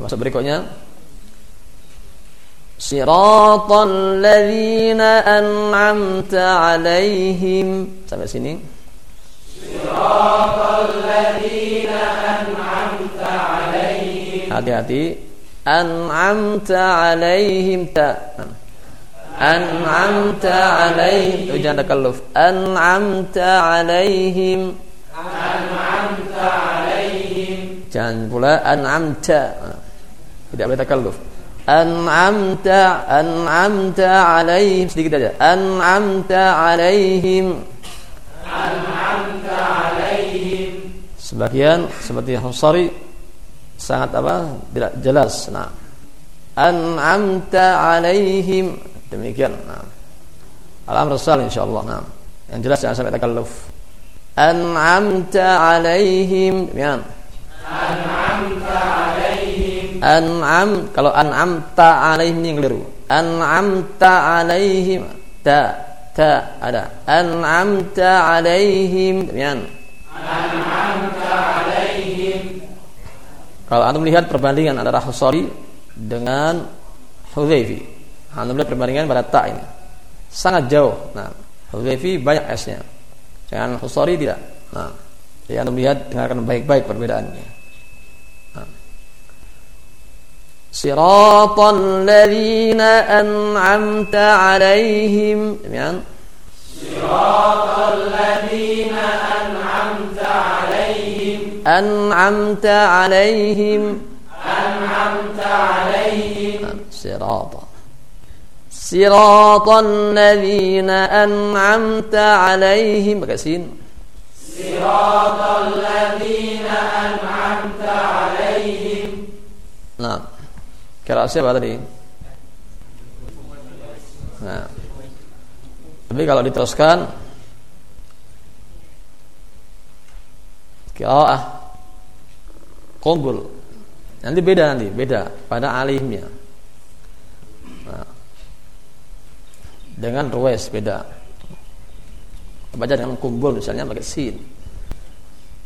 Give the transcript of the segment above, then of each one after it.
Masuk berikutnya. Siratal ladzina an'amta 'alaihim. Sampai sini. Siratal ladzina an'amta 'alaihim. Hati-hati. An'amta 'alaihim ta. An'amta 'alaihim. Itu jangan takalluf. An'amta 'alaihim. An'amta 'alaihim. Jangan pula an'amta. Tidak boleh takalluf. An'amta an'amta 'alaihim sedikit aja. An'amta 'alaihim. An'amta 'alaihim. Sebagian seperti Husari sangat apa? Tidak jelas. Nah. An'amta 'alaihim. Demikian. Nah. Al-amr insyaallah. Nah. Yang jelas jangan sampai takalluf. An'amta 'alaihim. Demikian. An'amta 'alaihim an'am kalau an'am ta alaihim yang keliru. An'am ta alaihim ta ta ada. An'am ta alaihim demikian. Ta alaihim. Kalau anda melihat perbandingan antara Husari dengan Hudzaifi anda melihat perbandingan pada ta ini. Sangat jauh. Nah Hudzaifi banyak s-nya. Dengan Husari tidak. Nah jadi anda melihat dengarkan baik-baik perbedaannya صراط الذين أنعمت عليهم. يعني صراط الذين أنعمت عليهم. أنعمت عليهم أنعمت عليهم صراط. صراط الذين أنعمت عليهم. بكسين صراط الذين أنعمت Kira siapa tadi? Nah. Tapi kalau diteruskan ah Konggul Nanti beda nanti, beda pada alimnya. Nah. Dengan ruwes beda. Baca dengan kumbul misalnya pakai sin.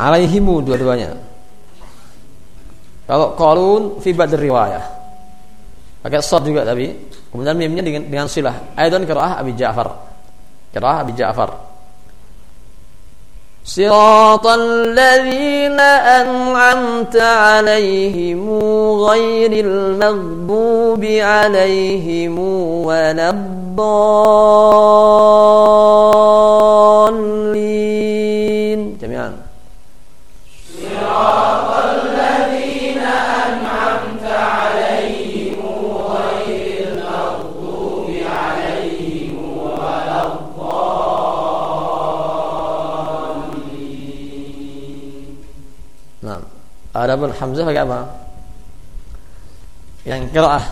alaihimu dua-duanya. Kalau qalun fi badr riwayah. Pakai shad juga tapi kemudian mimnya dengan dengan silah. Aidan qiraah Abi Ja'far. Qiraah Abi Ja'far. صراط الذين أنعمت عليهم غير المغضوب عليهم ولا الضالين جميعا Adapun Hamzah pakai apa? Yang kiraah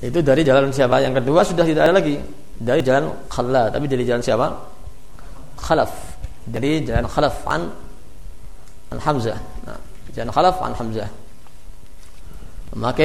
itu dari jalan siapa? Yang kedua sudah tidak ada lagi dari jalan Khalla, tapi dari jalan siapa? Khalaf. Jadi jalan Khalaf an an Hamzah. Nah, jalan Khalaf an Hamzah. Maka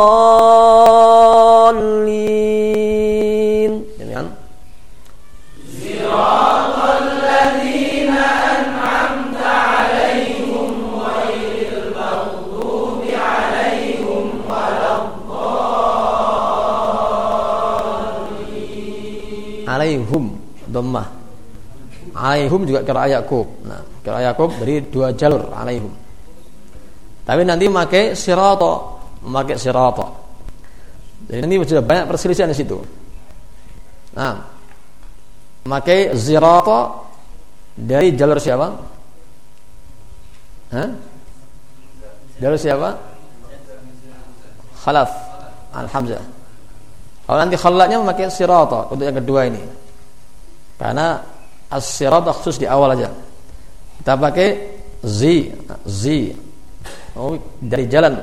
alaihum dhammah. Alaihum juga kira Yakub nah kira Yakub dari dua jalur alaihum. Tapi nanti memakai sirato memakai sirato jadi ini sudah banyak perselisihan di situ. Nah memakai zirato dari jalur siapa? Hah? jalur siapa? Khalaf. An hamzah. Kalau nanti khalaknya memakai sirata untuk yang kedua ini. Karena as-sirata khusus di awal aja. Kita pakai zi, zi. Oh, dari jalan